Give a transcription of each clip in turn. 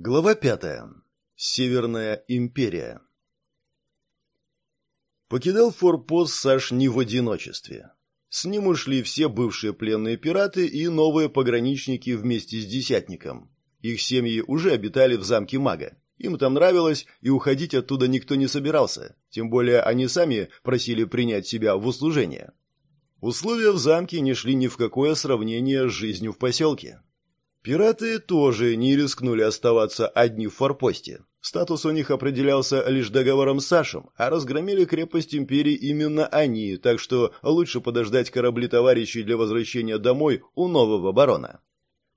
Глава пятая. Северная империя. Покидал форпост Саш не в одиночестве. С ним ушли все бывшие пленные пираты и новые пограничники вместе с десятником. Их семьи уже обитали в замке мага. Им там нравилось, и уходить оттуда никто не собирался. Тем более они сами просили принять себя в услужение. Условия в замке не шли ни в какое сравнение с жизнью в поселке. Пираты тоже не рискнули оставаться одни в форпосте. Статус у них определялся лишь договором с Сашем, а разгромили крепость империи именно они, так что лучше подождать корабли товарищей для возвращения домой у нового барона.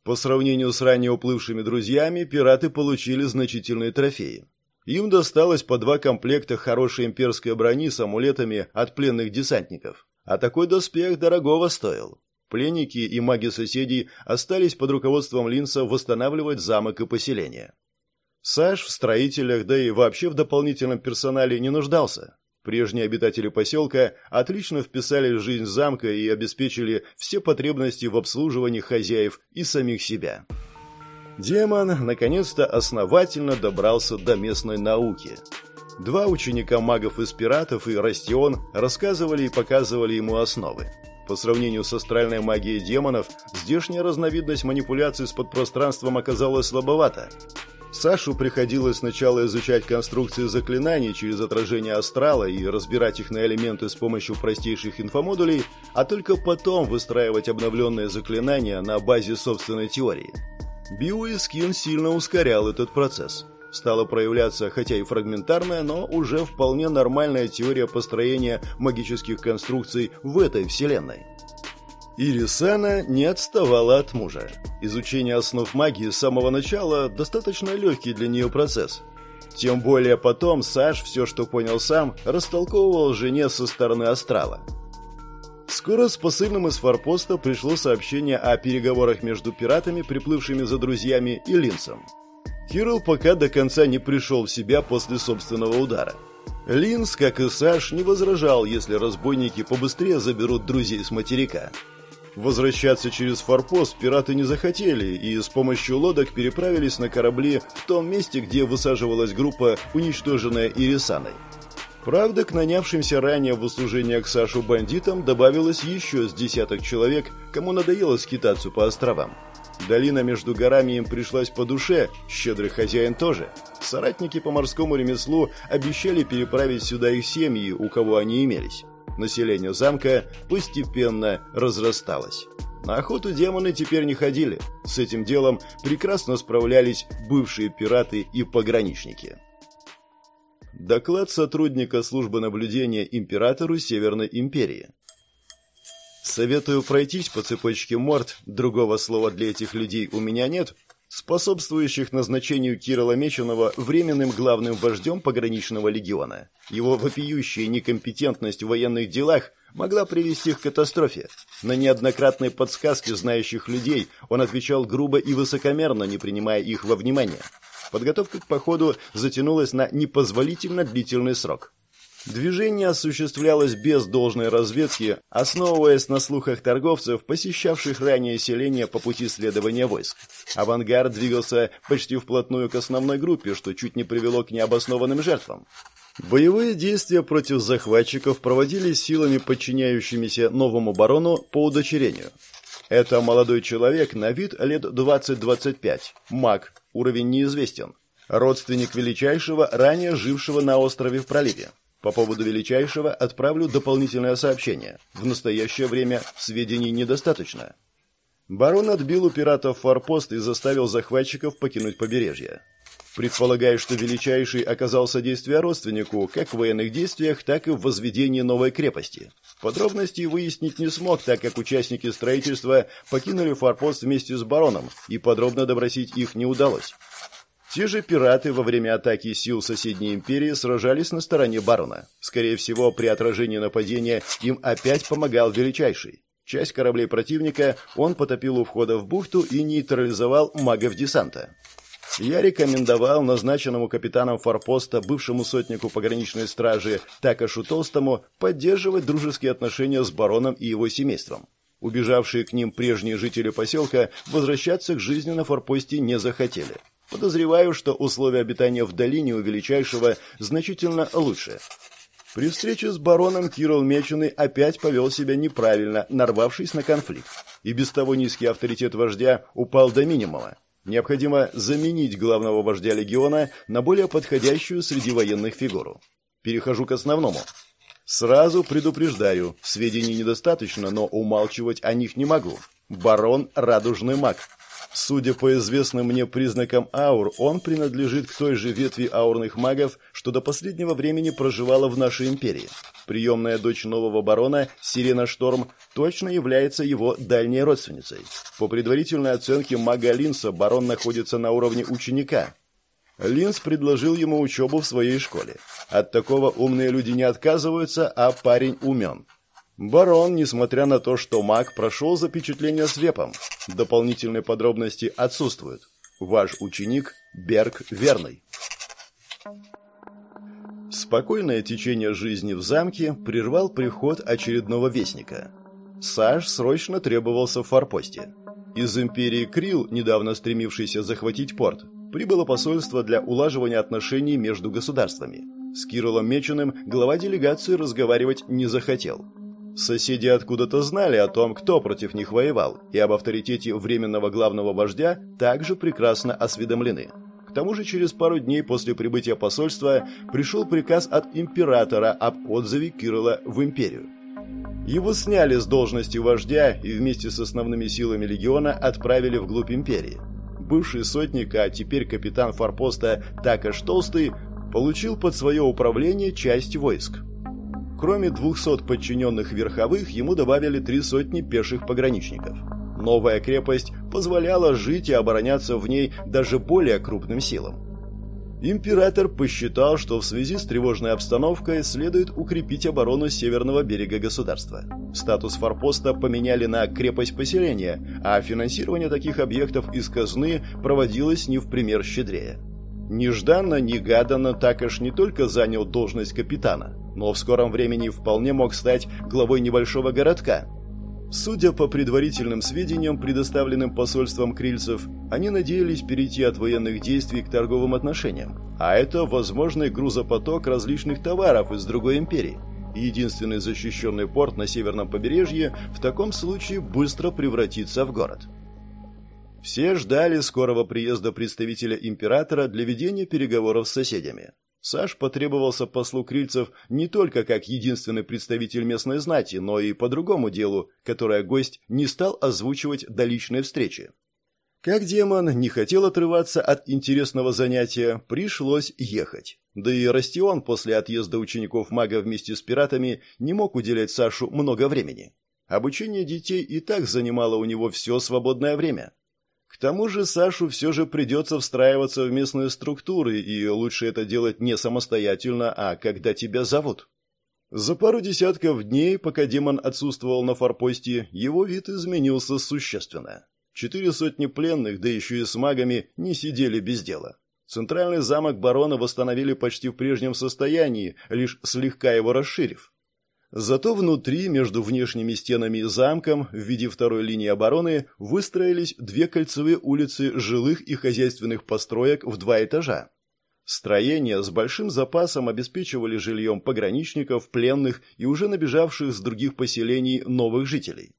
По сравнению с ранее уплывшими друзьями, пираты получили значительные трофеи. Им досталось по два комплекта хорошей имперской брони с амулетами от пленных десантников. А такой доспех дорогого стоил. Пленники и маги соседей остались под руководством Линса восстанавливать замок и поселение. Саш в строителях, да и вообще в дополнительном персонале не нуждался. Прежние обитатели поселка отлично вписали в жизнь замка и обеспечили все потребности в обслуживании хозяев и самих себя. Демон наконец-то основательно добрался до местной науки. Два ученика магов из пиратов и Растион рассказывали и показывали ему основы. По сравнению с астральной магией демонов, здешняя разновидность манипуляций с подпространством оказалась слабовата. Сашу приходилось сначала изучать конструкции заклинаний через отражение астрала и разбирать их на элементы с помощью простейших инфомодулей, а только потом выстраивать обновленные заклинания на базе собственной теории. Биоискин сильно ускорял этот процесс стала проявляться, хотя и фрагментарная, но уже вполне нормальная теория построения магических конструкций в этой вселенной. Ирисана не отставала от мужа. Изучение основ магии с самого начала достаточно легкий для нее процесс. Тем более потом Саш все, что понял сам, растолковывал жене со стороны астрала. Скоро с посыльным из форпоста пришло сообщение о переговорах между пиратами, приплывшими за друзьями, и Линсом. Кирилл пока до конца не пришел в себя после собственного удара. Линс, как и Саш, не возражал, если разбойники побыстрее заберут друзей с материка. Возвращаться через форпост пираты не захотели и с помощью лодок переправились на корабли в том месте, где высаживалась группа, уничтоженная Ирисаной. Правда, к нанявшимся ранее в услужение к Сашу бандитам добавилось еще с десяток человек, кому надоело скитаться по островам. Долина между горами им пришлась по душе, щедрый хозяин тоже. Соратники по морскому ремеслу обещали переправить сюда их семьи, у кого они имелись. Население замка постепенно разрасталось. На охоту демоны теперь не ходили. С этим делом прекрасно справлялись бывшие пираты и пограничники. Доклад сотрудника службы наблюдения императору Северной империи. Советую пройтись по цепочке морд, другого слова для этих людей у меня нет, способствующих назначению Кирилла Меченого временным главным вождем пограничного легиона. Его вопиющая некомпетентность в военных делах могла привести к катастрофе. На неоднократные подсказки знающих людей он отвечал грубо и высокомерно, не принимая их во внимание. Подготовка к походу затянулась на непозволительно длительный срок. Движение осуществлялось без должной разведки, основываясь на слухах торговцев, посещавших ранее селение по пути следования войск. Авангард двигался почти вплотную к основной группе, что чуть не привело к необоснованным жертвам. Боевые действия против захватчиков проводились силами, подчиняющимися новому барону по удочерению. Это молодой человек на вид лет 20-25, маг, уровень неизвестен, родственник величайшего, ранее жившего на острове в проливе. По поводу величайшего отправлю дополнительное сообщение. В настоящее время сведений недостаточно. Барон отбил у пиратов форпост и заставил захватчиков покинуть побережье. Предполагая, что Величайший оказал содействие родственнику как в военных действиях, так и в возведении новой крепости. Подробностей выяснить не смог, так как участники строительства покинули форпост вместе с бароном, и подробно добросить их не удалось. Те же пираты во время атаки сил соседней империи сражались на стороне барона. Скорее всего, при отражении нападения им опять помогал Величайший. Часть кораблей противника он потопил у входа в бухту и нейтрализовал магов десанта. Я рекомендовал назначенному капитаном форпоста, бывшему сотнику пограничной стражи Такашу Толстому, поддерживать дружеские отношения с бароном и его семейством. Убежавшие к ним прежние жители поселка возвращаться к жизни на форпосте не захотели. Подозреваю, что условия обитания в долине у Величайшего значительно лучше. При встрече с бароном Кирилл Меченый опять повел себя неправильно, нарвавшись на конфликт. И без того низкий авторитет вождя упал до минимума. Необходимо заменить главного вождя легиона на более подходящую среди военных фигуру. Перехожу к основному. Сразу предупреждаю, сведений недостаточно, но умалчивать о них не могу. Барон – радужный маг. Судя по известным мне признакам аур, он принадлежит к той же ветви аурных магов, что до последнего времени проживала в нашей империи. Приемная дочь нового барона, Сирена Шторм, точно является его дальней родственницей. По предварительной оценке мага Линса, барон находится на уровне ученика. Линс предложил ему учебу в своей школе. От такого умные люди не отказываются, а парень умен. Барон, несмотря на то, что маг, прошел запечатление с вепом. Дополнительные подробности отсутствуют. Ваш ученик Берг Верный. Спокойное течение жизни в замке прервал приход очередного вестника. Саш срочно требовался в форпосте. Из империи Крил, недавно стремившийся захватить порт, прибыло посольство для улаживания отношений между государствами. С Кириллом Меченым глава делегации разговаривать не захотел. Соседи откуда-то знали о том, кто против них воевал, и об авторитете временного главного вождя также прекрасно осведомлены. К тому же через пару дней после прибытия посольства пришел приказ от императора об отзыве Кирилла в империю. Его сняли с должности вождя и вместе с основными силами легиона отправили вглубь империи. Бывший сотник, а теперь капитан форпоста Такаш Толстый, получил под свое управление часть войск. Кроме 200 подчиненных верховых, ему добавили три сотни пеших пограничников. Новая крепость позволяла жить и обороняться в ней даже более крупным силам. Император посчитал, что в связи с тревожной обстановкой следует укрепить оборону северного берега государства. Статус форпоста поменяли на крепость поселения, а финансирование таких объектов из казны проводилось не в пример щедрее. Нежданно-негаданно Такаш не только занял должность капитана, но в скором времени вполне мог стать главой небольшого городка. Судя по предварительным сведениям, предоставленным посольством крильцев, они надеялись перейти от военных действий к торговым отношениям, а это возможный грузопоток различных товаров из другой империи. Единственный защищенный порт на северном побережье в таком случае быстро превратится в город. Все ждали скорого приезда представителя императора для ведения переговоров с соседями. Саш потребовался послу Крильцев не только как единственный представитель местной знати, но и по другому делу, которое гость не стал озвучивать до личной встречи. Как демон не хотел отрываться от интересного занятия, пришлось ехать. Да и Растион после отъезда учеников мага вместе с пиратами не мог уделять Сашу много времени. Обучение детей и так занимало у него все свободное время. Тому же Сашу все же придется встраиваться в местные структуры, и лучше это делать не самостоятельно, а когда тебя зовут. За пару десятков дней, пока демон отсутствовал на форпосте, его вид изменился существенно. Четыре сотни пленных, да еще и с магами, не сидели без дела. Центральный замок барона восстановили почти в прежнем состоянии, лишь слегка его расширив. Зато внутри, между внешними стенами и замком, в виде второй линии обороны, выстроились две кольцевые улицы жилых и хозяйственных построек в два этажа. Строения с большим запасом обеспечивали жильем пограничников, пленных и уже набежавших с других поселений новых жителей.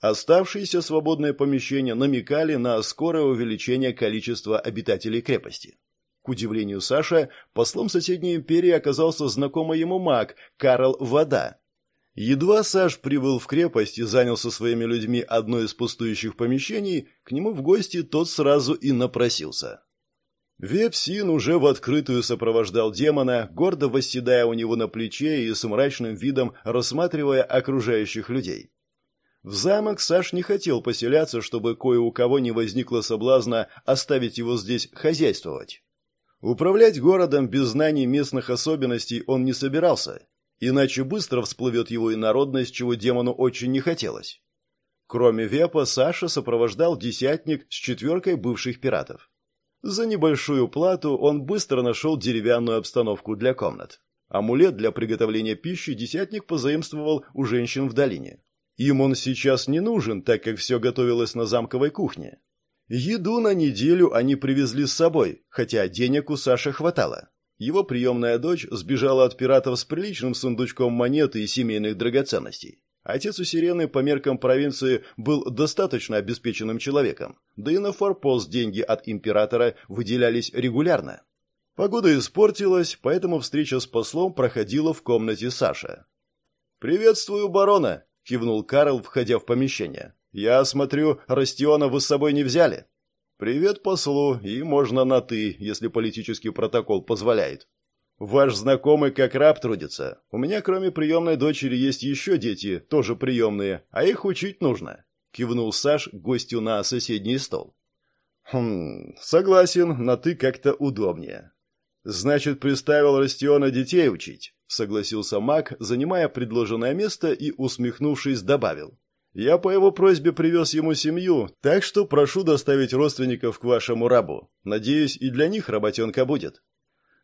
Оставшиеся свободные помещения намекали на скорое увеличение количества обитателей крепости. К удивлению Саша, послом соседней империи оказался знакомый ему маг Карл Вода, Едва Саш прибыл в крепость и занял со своими людьми одно из пустующих помещений, к нему в гости тот сразу и напросился. Вепсин уже в открытую сопровождал демона, гордо восседая у него на плече и с мрачным видом рассматривая окружающих людей. В замок Саш не хотел поселяться, чтобы кое у кого не возникло соблазна оставить его здесь хозяйствовать. Управлять городом без знаний местных особенностей он не собирался Иначе быстро всплывет его инородность, чего демону очень не хотелось. Кроме Вепа, Саша сопровождал десятник с четверкой бывших пиратов. За небольшую плату он быстро нашел деревянную обстановку для комнат. Амулет для приготовления пищи десятник позаимствовал у женщин в долине. Им он сейчас не нужен, так как все готовилось на замковой кухне. Еду на неделю они привезли с собой, хотя денег у Саши хватало. Его приемная дочь сбежала от пиратов с приличным сундучком монет и семейных драгоценностей. Отец у Сирены по меркам провинции был достаточно обеспеченным человеком, да и на форпост деньги от императора выделялись регулярно. Погода испортилась, поэтому встреча с послом проходила в комнате Саша. «Приветствую, барона!» — кивнул Карл, входя в помещение. «Я смотрю, Растиона вы с собой не взяли?» «Привет послу, и можно на «ты», если политический протокол позволяет». Ваш знакомый как раб трудится. У меня, кроме приемной дочери, есть еще дети, тоже приемные, а их учить нужно. Кивнул Саш гостю на соседний стол. Хм, согласен, на ты как-то удобнее. Значит, приставил Растиона детей учить, согласился Мак, занимая предложенное место и, усмехнувшись, добавил. Я по его просьбе привез ему семью, так что прошу доставить родственников к вашему рабу. Надеюсь, и для них работенка будет.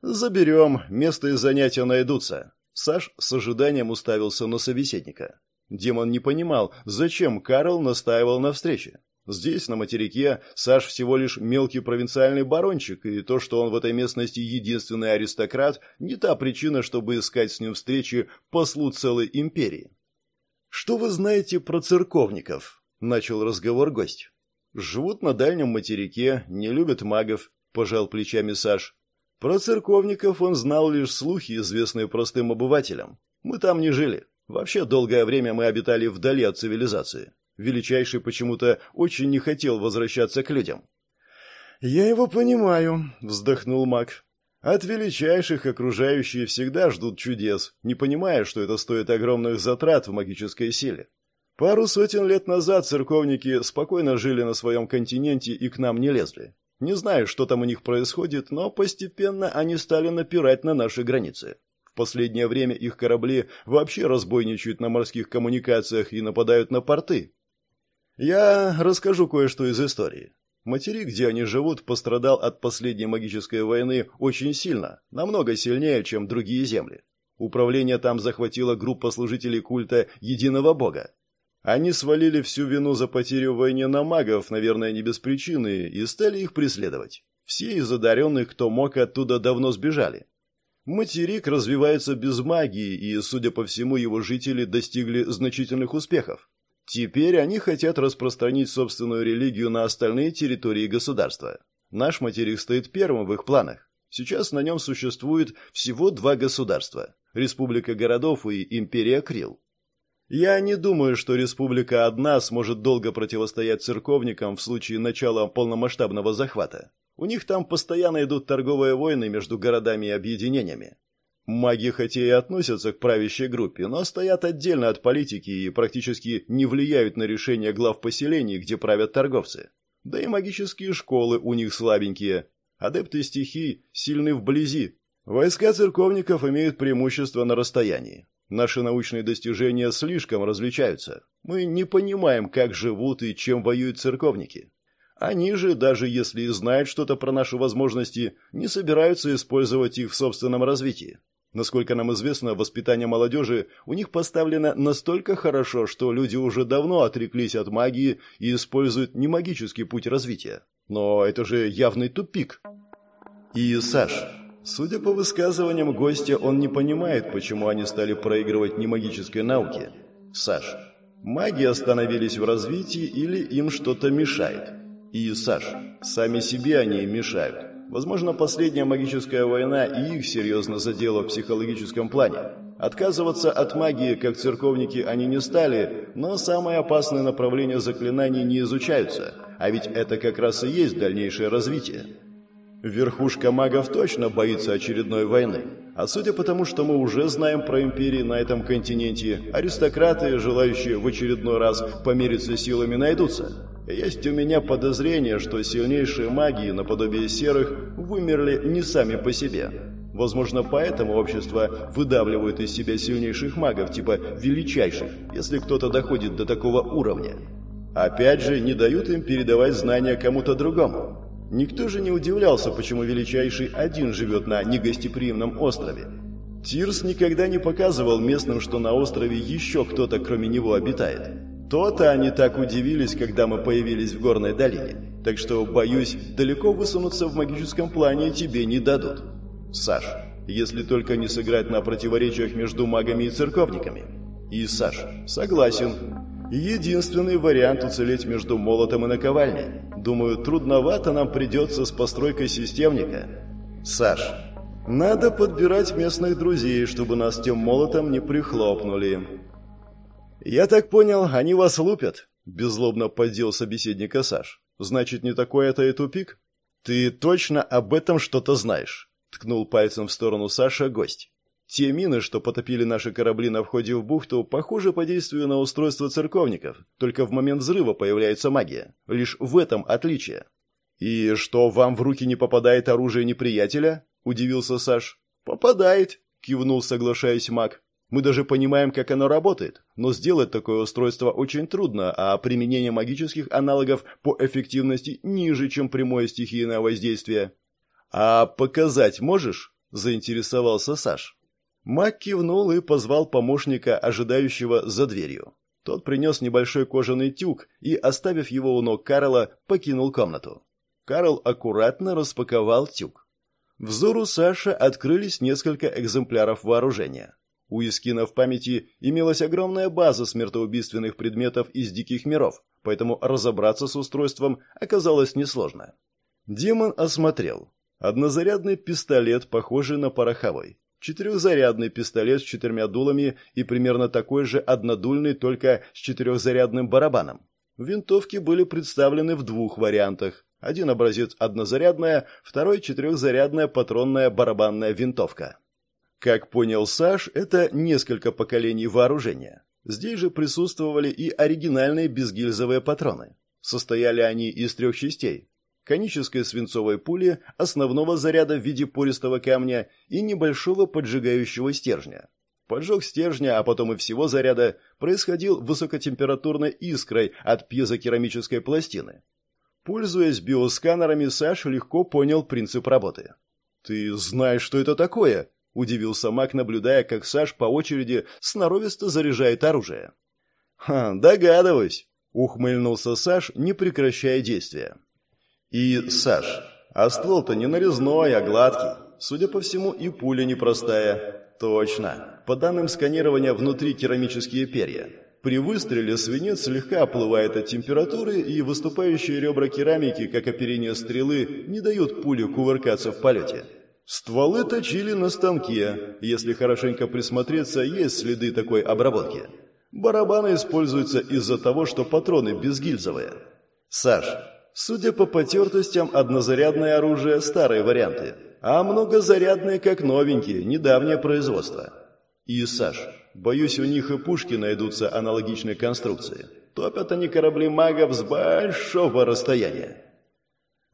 «Заберем, место и занятия найдутся». Саш с ожиданием уставился на собеседника. Демон не понимал, зачем Карл настаивал на встрече. Здесь, на материке, Саш всего лишь мелкий провинциальный барончик, и то, что он в этой местности единственный аристократ, не та причина, чтобы искать с ним встречи послу целой империи. «Что вы знаете про церковников?» – начал разговор гость. «Живут на дальнем материке, не любят магов», – пожал плечами Саш. Про церковников он знал лишь слухи, известные простым обывателям. Мы там не жили. Вообще долгое время мы обитали вдали от цивилизации. Величайший почему-то очень не хотел возвращаться к людям. «Я его понимаю», — вздохнул маг. «От величайших окружающие всегда ждут чудес, не понимая, что это стоит огромных затрат в магической силе. Пару сотен лет назад церковники спокойно жили на своем континенте и к нам не лезли. Не знаю, что там у них происходит, но постепенно они стали напирать на наши границы. В последнее время их корабли вообще разбойничают на морских коммуникациях и нападают на порты. Я расскажу кое-что из истории. Материк, где они живут, пострадал от последней магической войны очень сильно, намного сильнее, чем другие земли. Управление там захватила группа служителей культа Единого Бога. Они свалили всю вину за потерю в войне на магов, наверное, не без причины, и стали их преследовать. Все из одаренных, кто мог, оттуда давно сбежали. Материк развивается без магии, и, судя по всему, его жители достигли значительных успехов. Теперь они хотят распространить собственную религию на остальные территории государства. Наш материк стоит первым в их планах. Сейчас на нем существует всего два государства – Республика городов и Империя Крил. Я не думаю, что республика одна сможет долго противостоять церковникам в случае начала полномасштабного захвата. У них там постоянно идут торговые войны между городами и объединениями. Маги хотя и относятся к правящей группе, но стоят отдельно от политики и практически не влияют на решения глав поселений, где правят торговцы. Да и магические школы у них слабенькие. Адепты стихий сильны вблизи. Войска церковников имеют преимущество на расстоянии. Наши научные достижения слишком различаются. Мы не понимаем, как живут и чем воюют церковники. Они же, даже если и знают что-то про наши возможности, не собираются использовать их в собственном развитии. Насколько нам известно, воспитание молодежи у них поставлено настолько хорошо, что люди уже давно отреклись от магии и используют не магический путь развития. Но это же явный тупик. И, Саш, Судя по высказываниям гостя, он не понимает, почему они стали проигрывать немагической науке. Саш, маги остановились в развитии или им что-то мешает? И, Саш, сами себе они мешают. Возможно, последняя магическая война и их серьезно задела в психологическом плане. Отказываться от магии, как церковники, они не стали, но самые опасные направления заклинаний не изучаются, а ведь это как раз и есть дальнейшее развитие. Верхушка магов точно боится очередной войны. А судя по тому, что мы уже знаем про империи на этом континенте, аристократы, желающие в очередной раз помериться силами, найдутся. Есть у меня подозрение, что сильнейшие маги, наподобие серых, вымерли не сами по себе. Возможно, поэтому общество выдавливает из себя сильнейших магов, типа величайших, если кто-то доходит до такого уровня. Опять же, не дают им передавать знания кому-то другому. Никто же не удивлялся, почему Величайший один живет на негостеприимном острове. Тирс никогда не показывал местным, что на острове еще кто-то кроме него обитает. То-то они так удивились, когда мы появились в горной долине. Так что, боюсь, далеко высунуться в магическом плане тебе не дадут. Саш, если только не сыграть на противоречиях между магами и церковниками. И Саш, согласен. Единственный вариант уцелеть между молотом и наковальней. Думаю, трудновато нам придется с постройкой системника. Саш, надо подбирать местных друзей, чтобы нас тем молотом не прихлопнули. Я так понял, они вас лупят, беззлобно поддел собеседника Саш. Значит, не такой это и тупик? Ты точно об этом что-то знаешь? Ткнул пальцем в сторону Саша гость. Те мины, что потопили наши корабли на входе в бухту, похожи по действию на устройство церковников, только в момент взрыва появляется магия. Лишь в этом отличие. «И что, вам в руки не попадает оружие неприятеля?» – удивился Саш. «Попадает», – кивнул, соглашаясь маг. «Мы даже понимаем, как оно работает, но сделать такое устройство очень трудно, а применение магических аналогов по эффективности ниже, чем прямое стихийное воздействие». «А показать можешь?» – заинтересовался Саш. Мак кивнул и позвал помощника, ожидающего за дверью. Тот принес небольшой кожаный тюк и, оставив его у ног Карла, покинул комнату. Карл аккуратно распаковал тюк. Взору Саша открылись несколько экземпляров вооружения. У Искина в памяти имелась огромная база смертоубийственных предметов из диких миров, поэтому разобраться с устройством оказалось несложно. Демон осмотрел. Однозарядный пистолет, похожий на пороховой. Четырехзарядный пистолет с четырьмя дулами и примерно такой же однодульный, только с четырехзарядным барабаном. Винтовки были представлены в двух вариантах. Один образец однозарядная, второй четырехзарядная патронная барабанная винтовка. Как понял Саш, это несколько поколений вооружения. Здесь же присутствовали и оригинальные безгильзовые патроны. Состояли они из трех частей конической свинцовой пули, основного заряда в виде пористого камня и небольшого поджигающего стержня. Поджог стержня, а потом и всего заряда, происходил высокотемпературной искрой от пьезокерамической пластины. Пользуясь биосканерами, Саша легко понял принцип работы. «Ты знаешь, что это такое?» – удивился Мак, наблюдая, как Саш по очереди сноровисто заряжает оружие. «Ха, догадываюсь», – ухмыльнулся Саш, не прекращая действия. И, Саш, а ствол-то не нарезной, а гладкий. Судя по всему, и пуля непростая. Точно. По данным сканирования, внутри керамические перья. При выстреле свинец слегка оплывает от температуры, и выступающие ребра керамики, как оперение стрелы, не дают пуле кувыркаться в полете. Стволы точили на станке. Если хорошенько присмотреться, есть следы такой обработки. Барабаны используются из-за того, что патроны безгильзовые. Саш, Судя по потертостям, однозарядное оружие – старые варианты, а многозарядные как новенькие, недавнее производство. И, Саш, боюсь, у них и пушки найдутся аналогичной конструкции. Топят они корабли магов с большого расстояния.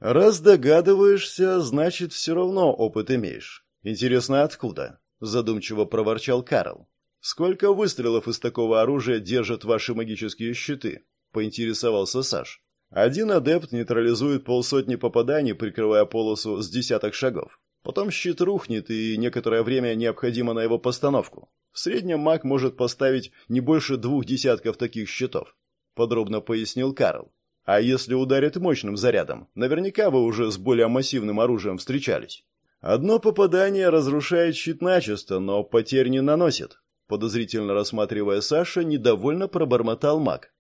Раз догадываешься, значит, все равно опыт имеешь. Интересно, откуда? Задумчиво проворчал Карл. Сколько выстрелов из такого оружия держат ваши магические щиты? Поинтересовался Саш. Один адепт нейтрализует полсотни попаданий, прикрывая полосу с десяток шагов. Потом щит рухнет, и некоторое время необходимо на его постановку. В среднем маг может поставить не больше двух десятков таких щитов, подробно пояснил Карл. А если ударит мощным зарядом, наверняка вы уже с более массивным оружием встречались. Одно попадание разрушает щит начисто, но потерь не наносит. Подозрительно рассматривая Саша, недовольно пробормотал маг.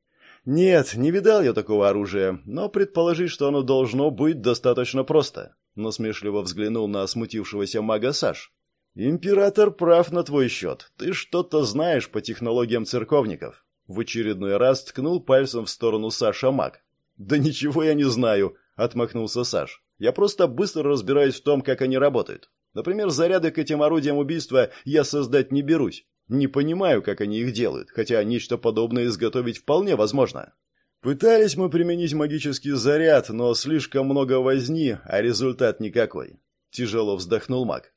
«Нет, не видал я такого оружия, но предположить, что оно должно быть, достаточно просто», — насмешливо взглянул на смутившегося мага Саш. «Император прав на твой счет. Ты что-то знаешь по технологиям церковников». В очередной раз ткнул пальцем в сторону Саша маг. «Да ничего я не знаю», — отмахнулся Саш. «Я просто быстро разбираюсь в том, как они работают. Например, заряды к этим орудиям убийства я создать не берусь. Не понимаю, как они их делают, хотя нечто подобное изготовить вполне возможно. Пытались мы применить магический заряд, но слишком много возни, а результат никакой. Тяжело вздохнул маг.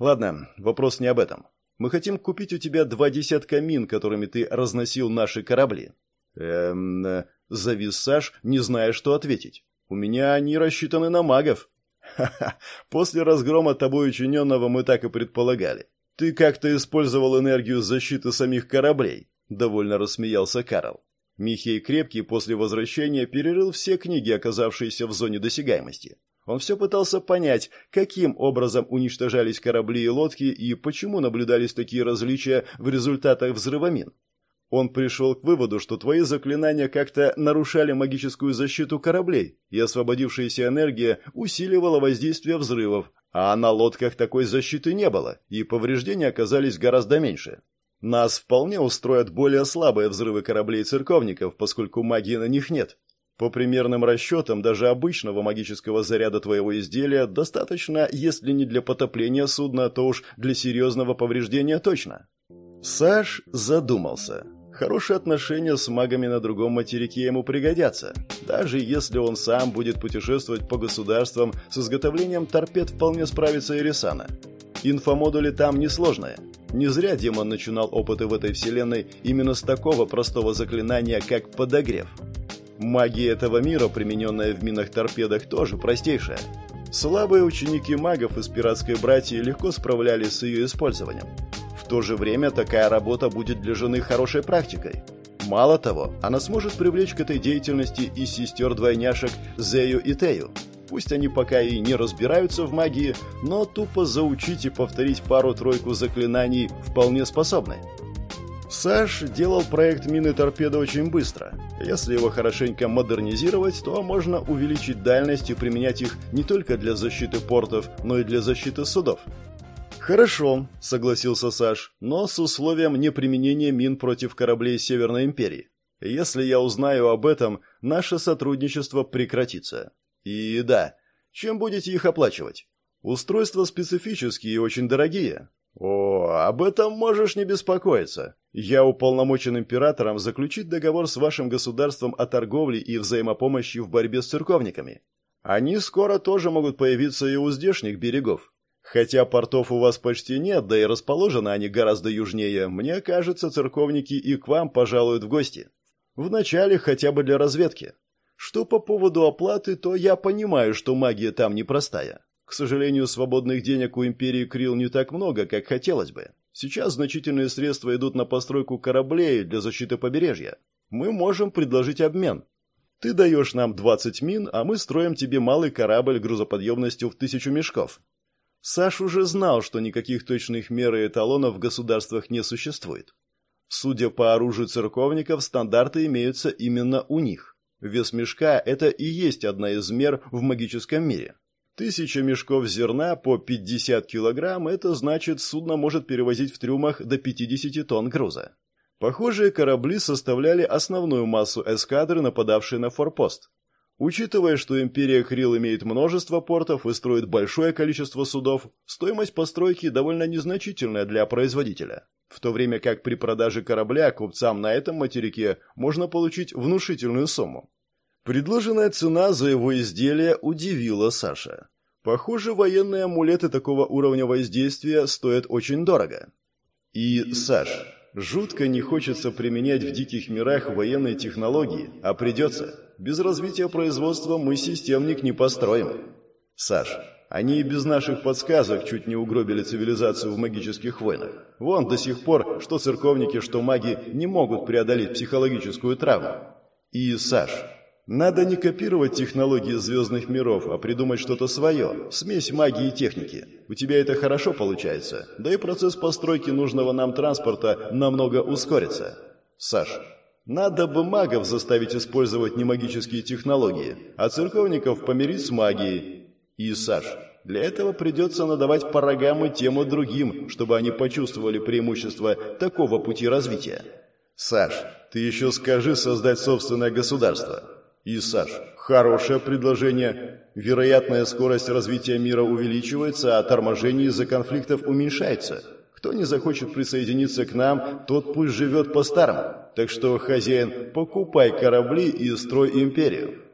Ладно, вопрос не об этом. Мы хотим купить у тебя два десятка мин, которыми ты разносил наши корабли. Эм, завис Саш, не зная, что ответить. У меня они рассчитаны на магов. Ха-ха, после разгрома тобой учиненного мы так и предполагали. «Ты как-то использовал энергию защиты самих кораблей», — довольно рассмеялся Карл. Михей Крепкий после возвращения перерыл все книги, оказавшиеся в зоне досягаемости. Он все пытался понять, каким образом уничтожались корабли и лодки и почему наблюдались такие различия в результатах взрыва мин. Он пришел к выводу, что твои заклинания как-то нарушали магическую защиту кораблей, и освободившаяся энергия усиливала воздействие взрывов, а на лодках такой защиты не было, и повреждения оказались гораздо меньше. Нас вполне устроят более слабые взрывы кораблей церковников, поскольку магии на них нет. По примерным расчетам, даже обычного магического заряда твоего изделия достаточно, если не для потопления судна, то уж для серьезного повреждения точно. Саш задумался. Хорошие отношения с магами на другом материке ему пригодятся. Даже если он сам будет путешествовать по государствам, с изготовлением торпед вполне справится Ирисана. Инфомодули там несложные. Не зря демон начинал опыты в этой вселенной именно с такого простого заклинания, как подогрев. Магия этого мира, примененная в минах-торпедах, тоже простейшая. Слабые ученики магов из пиратской братьи легко справлялись с ее использованием. То же время такая работа будет для жены хорошей практикой. Мало того, она сможет привлечь к этой деятельности и сестер-двойняшек Зею и Тею. Пусть они пока и не разбираются в магии, но тупо заучить и повторить пару-тройку заклинаний вполне способны. Саш делал проект мины торпеды очень быстро. Если его хорошенько модернизировать, то можно увеличить дальность и применять их не только для защиты портов, но и для защиты судов. «Хорошо», — согласился Саш, — «но с условием неприменения мин против кораблей Северной Империи. Если я узнаю об этом, наше сотрудничество прекратится. И да, чем будете их оплачивать? Устройства специфические и очень дорогие. О, об этом можешь не беспокоиться. Я уполномочен императором заключить договор с вашим государством о торговле и взаимопомощи в борьбе с церковниками. Они скоро тоже могут появиться и у здешних берегов. Хотя портов у вас почти нет, да и расположены они гораздо южнее, мне кажется, церковники и к вам пожалуют в гости. Вначале хотя бы для разведки. Что по поводу оплаты, то я понимаю, что магия там непростая. К сожалению, свободных денег у империи Крил не так много, как хотелось бы. Сейчас значительные средства идут на постройку кораблей для защиты побережья. Мы можем предложить обмен. Ты даешь нам 20 мин, а мы строим тебе малый корабль грузоподъемностью в тысячу мешков. Саш уже знал, что никаких точных мер и эталонов в государствах не существует. Судя по оружию церковников, стандарты имеются именно у них. Вес мешка – это и есть одна из мер в магическом мире. Тысяча мешков зерна по 50 килограмм – это значит, судно может перевозить в трюмах до 50 тонн груза. Похожие корабли составляли основную массу эскадры, нападавшей на форпост. Учитывая, что империя Хрил имеет множество портов и строит большое количество судов, стоимость постройки довольно незначительная для производителя. В то время как при продаже корабля купцам на этом материке можно получить внушительную сумму. Предложенная цена за его изделие удивила Саша. Похоже, военные амулеты такого уровня воздействия стоят очень дорого. И, Саш, жутко не хочется применять в диких мирах военные технологии, а придется. Без развития производства мы системник не построим. Саш, они и без наших подсказок чуть не угробили цивилизацию в магических войнах. Вон до сих пор, что церковники, что маги не могут преодолеть психологическую травму. И, Саш, надо не копировать технологии звездных миров, а придумать что-то свое, смесь магии и техники. У тебя это хорошо получается, да и процесс постройки нужного нам транспорта намного ускорится. Саш, надо бы магов заставить использовать немагические технологии, а церковников помирить с магией. И, Саш, для этого придется надавать по рогам и тему другим, чтобы они почувствовали преимущество такого пути развития. Саш, ты еще скажи создать собственное государство. И, Саш, хорошее предложение. Вероятная скорость развития мира увеличивается, а торможение из-за конфликтов уменьшается. Кто не захочет присоединиться к нам, тот пусть живет по-старому. Так что, хозяин, покупай корабли и строй империю.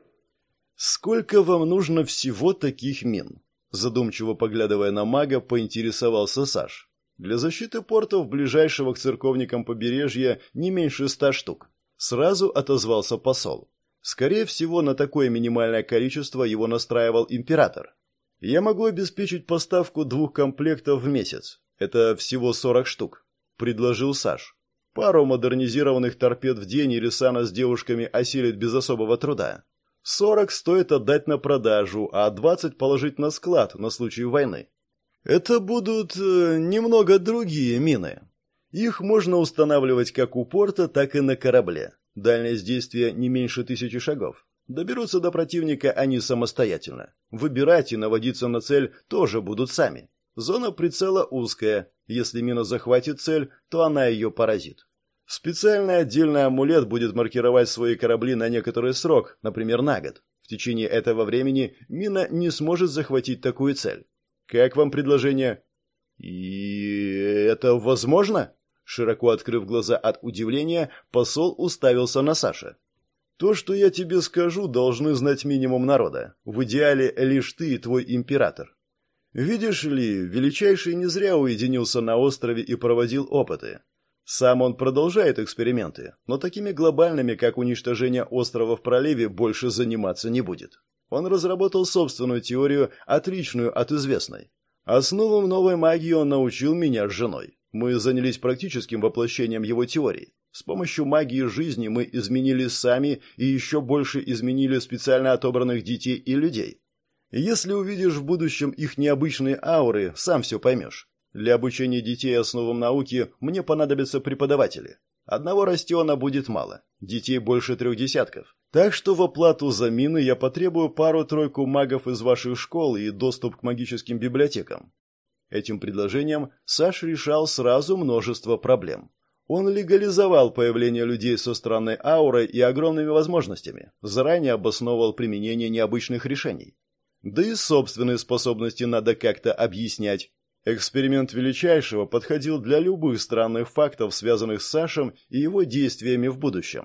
Сколько вам нужно всего таких мин? Задумчиво поглядывая на мага, поинтересовался Саш. Для защиты портов ближайшего к церковникам побережья не меньше ста штук. Сразу отозвался посол. Скорее всего, на такое минимальное количество его настраивал император. Я могу обеспечить поставку двух комплектов в месяц. Это всего 40 штук, предложил Саш. Пару модернизированных торпед в день Ирисана с девушками осилит без особого труда. 40 стоит отдать на продажу, а 20 положить на склад на случай войны. Это будут э, немного другие мины. Их можно устанавливать как у порта, так и на корабле. Дальность действия не меньше тысячи шагов. Доберутся до противника они самостоятельно. Выбирать и наводиться на цель тоже будут сами. Зона прицела узкая. Если мина захватит цель, то она ее поразит. Специальный отдельный амулет будет маркировать свои корабли на некоторый срок, например, на год. В течение этого времени мина не сможет захватить такую цель. Как вам предложение? И это возможно? Широко открыв глаза от удивления, посол уставился на Саша. То, что я тебе скажу, должны знать минимум народа. В идеале лишь ты и твой император. Видишь ли, величайший не зря уединился на острове и проводил опыты. Сам он продолжает эксперименты, но такими глобальными, как уничтожение острова в проливе, больше заниматься не будет. Он разработал собственную теорию, отличную от известной. Основам новой магии он научил меня с женой. Мы занялись практическим воплощением его теории. С помощью магии жизни мы изменили сами и еще больше изменили специально отобранных детей и людей. Если увидишь в будущем их необычные ауры, сам все поймешь. Для обучения детей основам науки мне понадобятся преподаватели. Одного растиона будет мало, детей больше трех десятков. Так что в оплату за мины я потребую пару-тройку магов из ваших школ и доступ к магическим библиотекам. Этим предложением Саш решал сразу множество проблем. Он легализовал появление людей со странной аурой и огромными возможностями, заранее обосновывал применение необычных решений. Да и собственные способности надо как-то объяснять. Эксперимент Величайшего подходил для любых странных фактов, связанных с Сашем и его действиями в будущем.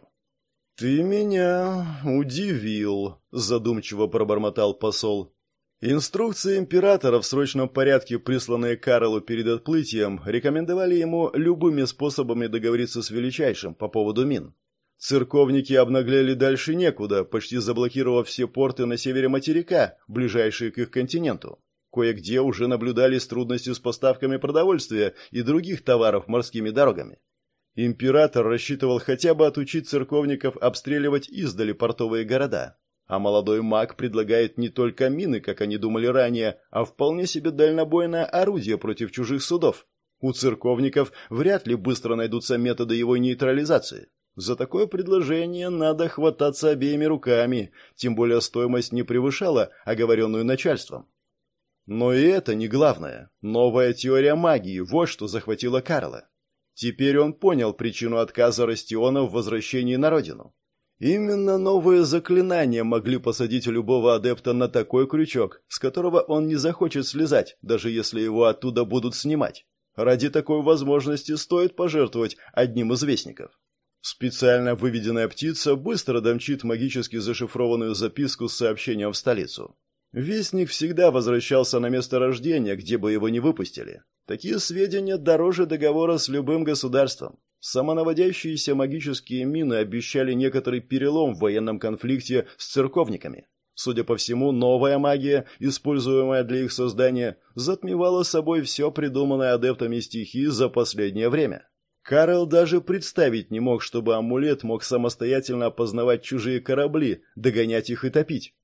«Ты меня удивил», – задумчиво пробормотал посол. Инструкции императора в срочном порядке, присланные Карлу перед отплытием, рекомендовали ему любыми способами договориться с Величайшим по поводу мин. Церковники обнаглели дальше некуда, почти заблокировав все порты на севере материка, ближайшие к их континенту. Кое-где уже наблюдались трудности с поставками продовольствия и других товаров морскими дорогами. Император рассчитывал хотя бы отучить церковников обстреливать издали портовые города. А молодой маг предлагает не только мины, как они думали ранее, а вполне себе дальнобойное орудие против чужих судов. У церковников вряд ли быстро найдутся методы его нейтрализации. За такое предложение надо хвататься обеими руками, тем более стоимость не превышала оговоренную начальством. Но и это не главное. Новая теория магии – вот что захватила Карла. Теперь он понял причину отказа Растиона в возвращении на родину. Именно новые заклинания могли посадить любого адепта на такой крючок, с которого он не захочет слезать, даже если его оттуда будут снимать. Ради такой возможности стоит пожертвовать одним из вестников. Специально выведенная птица быстро домчит магически зашифрованную записку с сообщением в столицу. Вестник всегда возвращался на место рождения, где бы его не выпустили. Такие сведения дороже договора с любым государством. Самонаводящиеся магические мины обещали некоторый перелом в военном конфликте с церковниками. Судя по всему, новая магия, используемая для их создания, затмевала собой все придуманное адептами стихии за последнее время. Карл даже представить не мог, чтобы амулет мог самостоятельно опознавать чужие корабли, догонять их и топить.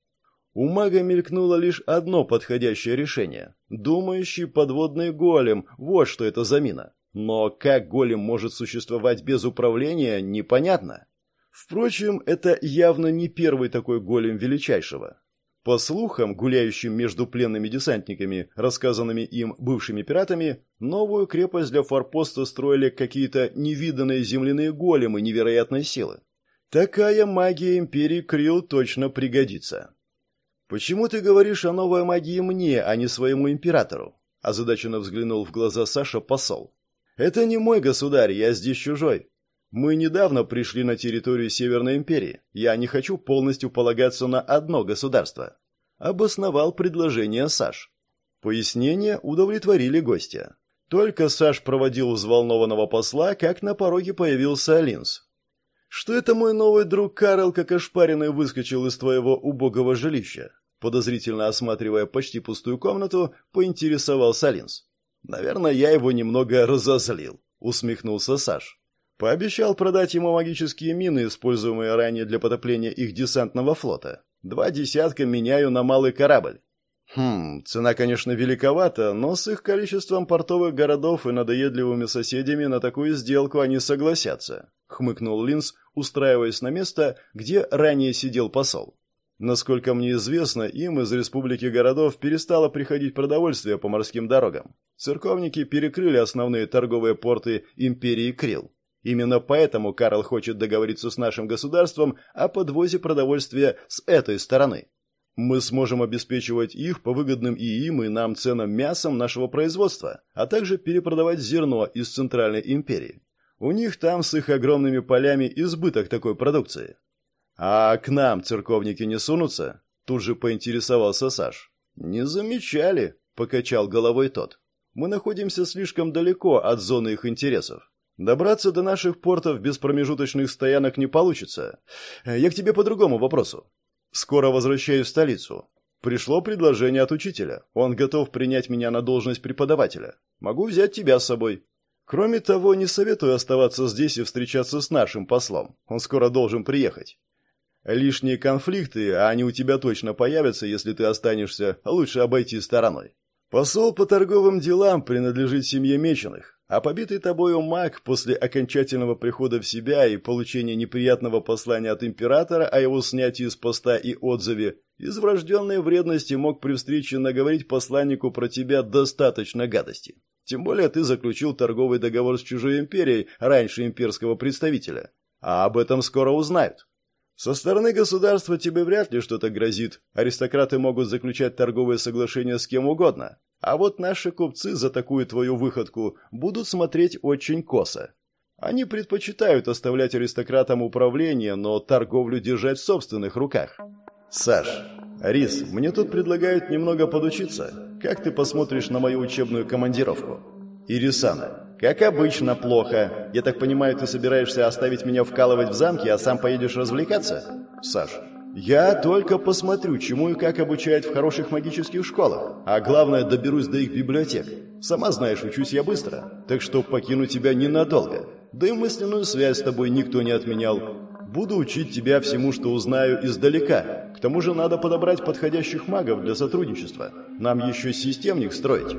У мага мелькнуло лишь одно подходящее решение. Думающий подводный голем, вот что это за мина. Но как голем может существовать без управления, непонятно. Впрочем, это явно не первый такой голем величайшего. По слухам, гуляющим между пленными десантниками, рассказанными им бывшими пиратами, новую крепость для форпоста строили какие-то невиданные земляные големы невероятной силы. Такая магия империи Крил точно пригодится. «Почему ты говоришь о новой магии мне, а не своему императору?» Озадаченно взглянул в глаза Саша посол. «Это не мой государь, я здесь чужой. Мы недавно пришли на территорию Северной империи. Я не хочу полностью полагаться на одно государство». Обосновал предложение Саш. Пояснения удовлетворили гостя. Только Саш проводил взволнованного посла, как на пороге появился Алинс. «Что это мой новый друг Карл, как ошпаренный, выскочил из твоего убогого жилища?» Подозрительно осматривая почти пустую комнату, поинтересовался Линз. «Наверное, я его немного разозлил», — усмехнулся Саш. Пообещал продать ему магические мины, используемые ранее для потопления их десантного флота. Два десятка меняю на малый корабль. Хм, цена, конечно, великовата, но с их количеством портовых городов и надоедливыми соседями на такую сделку они согласятся, хмыкнул Линс, устраиваясь на место, где ранее сидел посол. Насколько мне известно, им из республики городов перестало приходить продовольствие по морским дорогам. Церковники перекрыли основные торговые порты империи Крил. Именно поэтому Карл хочет договориться с нашим государством о подвозе продовольствия с этой стороны. Мы сможем обеспечивать их по выгодным и им, и нам ценам мясом нашего производства, а также перепродавать зерно из Центральной империи. У них там с их огромными полями избыток такой продукции. А к нам церковники не сунутся? Тут же поинтересовался Саш. Не замечали, покачал головой тот. Мы находимся слишком далеко от зоны их интересов. Добраться до наших портов без промежуточных стоянок не получится. Я к тебе по другому вопросу. Скоро возвращаюсь в столицу. Пришло предложение от учителя. Он готов принять меня на должность преподавателя. Могу взять тебя с собой. Кроме того, не советую оставаться здесь и встречаться с нашим послом. Он скоро должен приехать. Лишние конфликты, а они у тебя точно появятся, если ты останешься, лучше обойти стороной. Посол по торговым делам принадлежит семье Меченых. А побитый тобою маг после окончательного прихода в себя и получения неприятного послания от императора о его снятии с поста и отзыве, из врожденной вредности мог при встрече наговорить посланнику про тебя достаточно гадости. Тем более ты заключил торговый договор с чужой империей раньше имперского представителя. А об этом скоро узнают. Со стороны государства тебе вряд ли что-то грозит. Аристократы могут заключать торговые соглашения с кем угодно. А вот наши купцы за такую твою выходку будут смотреть очень косо. Они предпочитают оставлять аристократам управление, но торговлю держать в собственных руках. Саш, Рис, мне тут предлагают немного подучиться. Как ты посмотришь на мою учебную командировку? Ирисана, как обычно, плохо. Я так понимаю, ты собираешься оставить меня вкалывать в замке, а сам поедешь развлекаться? Саш, я только посмотрю, чему и как обучают в хороших магических школах. А главное, доберусь до их библиотек. Сама знаешь, учусь я быстро. Так что покину тебя ненадолго. Да и мысленную связь с тобой никто не отменял. Буду учить тебя всему, что узнаю издалека. К тому же надо подобрать подходящих магов для сотрудничества. Нам еще системник строить.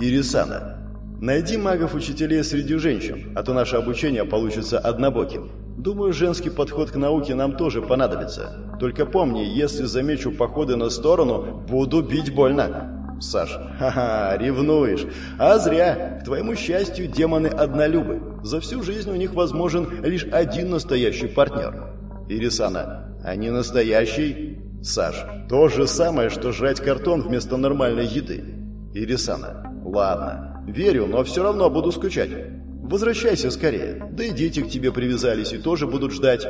Ирисана, найди магов-учителей среди женщин, а то наше обучение получится однобоким. Думаю, женский подход к науке нам тоже понадобится. Только помни, если замечу походы на сторону, буду бить больно. Саш, ха-ха, ревнуешь. А зря. К твоему счастью, демоны однолюбы. За всю жизнь у них возможен лишь один настоящий партнер. Ирисана, а не настоящий? Саш, то же самое, что жрать картон вместо нормальной еды. Ирисана, ладно, верю, но все равно буду скучать. Возвращайся скорее. Да и дети к тебе привязались и тоже будут ждать.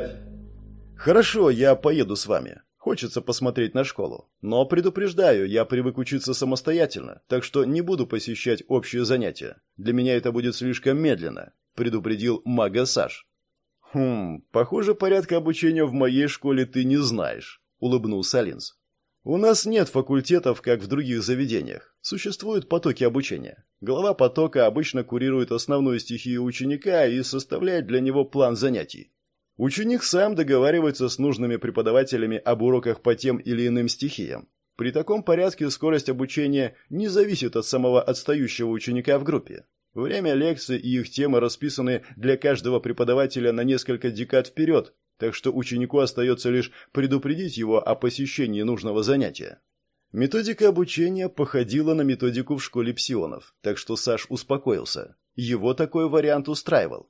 Хорошо, я поеду с вами. Хочется посмотреть на школу. Но предупреждаю, я привык учиться самостоятельно, так что не буду посещать общие занятия. Для меня это будет слишком медленно, предупредил мага Саш. Хм, похоже, порядка обучения в моей школе ты не знаешь, улыбнулся Линз. У нас нет факультетов, как в других заведениях. Существуют потоки обучения. Глава потока обычно курирует основную стихию ученика и составляет для него план занятий. Ученик сам договаривается с нужными преподавателями об уроках по тем или иным стихиям. При таком порядке скорость обучения не зависит от самого отстающего ученика в группе. Время лекций и их темы расписаны для каждого преподавателя на несколько декад вперед, так что ученику остается лишь предупредить его о посещении нужного занятия. Методика обучения походила на методику в школе псионов, так что Саш успокоился. Его такой вариант устраивал.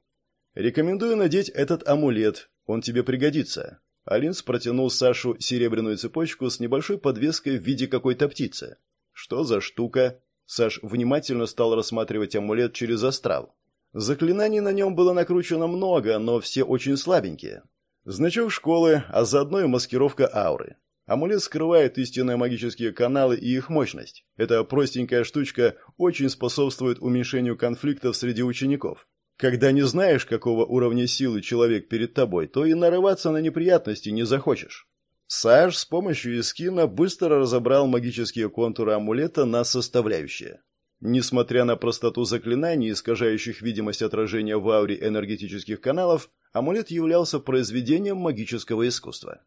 «Рекомендую надеть этот амулет, он тебе пригодится». Алинс протянул Сашу серебряную цепочку с небольшой подвеской в виде какой-то птицы. «Что за штука?» Саш внимательно стал рассматривать амулет через астрал. Заклинаний на нем было накручено много, но все очень слабенькие. Значок школы, а заодно и маскировка ауры. Амулет скрывает истинные магические каналы и их мощность. Эта простенькая штучка очень способствует уменьшению конфликтов среди учеников. Когда не знаешь, какого уровня силы человек перед тобой, то и нарываться на неприятности не захочешь. Саш с помощью эскина быстро разобрал магические контуры амулета на составляющие. Несмотря на простоту заклинаний, искажающих видимость отражения в ауре энергетических каналов, амулет являлся произведением магического искусства.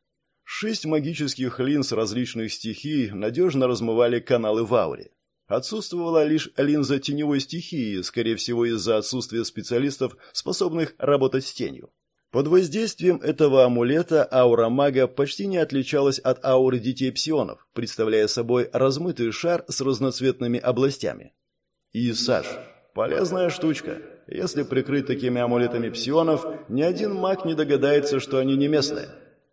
Шесть магических линз различных стихий надежно размывали каналы в ауре. Отсутствовала лишь линза теневой стихии, скорее всего из-за отсутствия специалистов, способных работать с тенью. Под воздействием этого амулета аура мага почти не отличалась от ауры детей псионов, представляя собой размытый шар с разноцветными областями. И, Саш, полезная штучка. Если прикрыть такими амулетами псионов, ни один маг не догадается, что они не местные.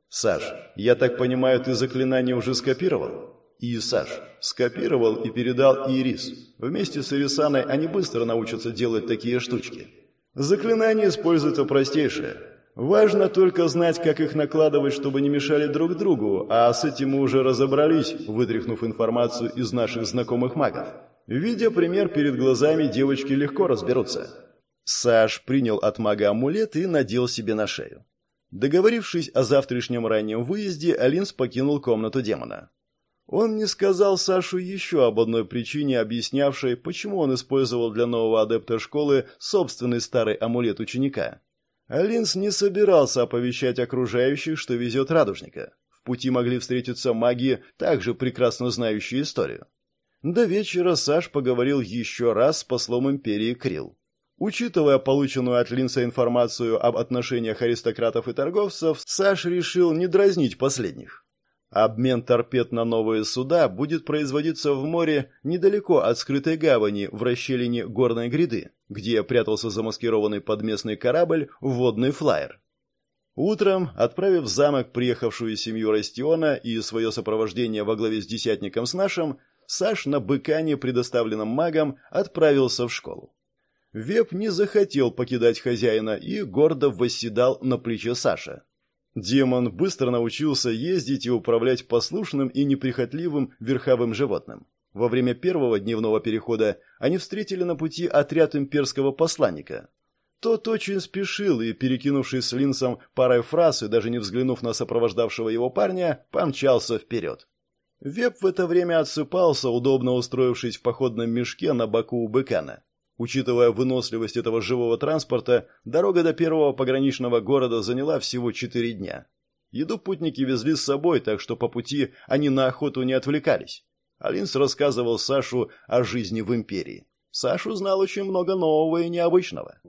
Саш, я так понимаю, ты заклинание уже скопировал? И Саш, скопировал и передал Ирис. Вместе с Ирисаной они быстро научатся делать такие штучки. Заклинание используется простейшее. Важно только знать, как их накладывать, чтобы не мешали друг другу, а с этим мы уже разобрались, вытряхнув информацию из наших знакомых магов. Видя пример перед глазами, девочки легко разберутся. Саш принял от мага амулет и надел себе на шею. Договорившись о завтрашнем раннем выезде, Алинс покинул комнату демона. Он не сказал Сашу еще об одной причине, объяснявшей, почему он использовал для нового адепта школы собственный старый амулет ученика. Алинс не собирался оповещать окружающих, что везет радужника. В пути могли встретиться маги, также прекрасно знающие историю. До вечера Саш поговорил еще раз с послом империи Крил. Учитывая полученную от Линса информацию об отношениях аристократов и торговцев, Саш решил не дразнить последних. Обмен торпед на новые суда будет производиться в море недалеко от скрытой гавани в расщелине горной гряды, где прятался замаскированный под местный корабль водный флайер. Утром, отправив в замок приехавшую семью Растиона и свое сопровождение во главе с десятником с нашим, Саш на быкане, предоставленном магом, отправился в школу. Веб не захотел покидать хозяина и гордо восседал на плече Саша. Демон быстро научился ездить и управлять послушным и неприхотливым верховым животным. Во время первого дневного перехода они встретили на пути отряд имперского посланника. Тот очень спешил и, перекинувшись с Линсом парой фраз и даже не взглянув на сопровождавшего его парня, помчался вперед. Веб в это время отсыпался, удобно устроившись в походном мешке на боку у быкана. Учитывая выносливость этого живого транспорта, дорога до первого пограничного города заняла всего четыре дня. Еду путники везли с собой, так что по пути они на охоту не отвлекались. Алинс рассказывал Сашу о жизни в империи. Сашу знал очень много нового и необычного.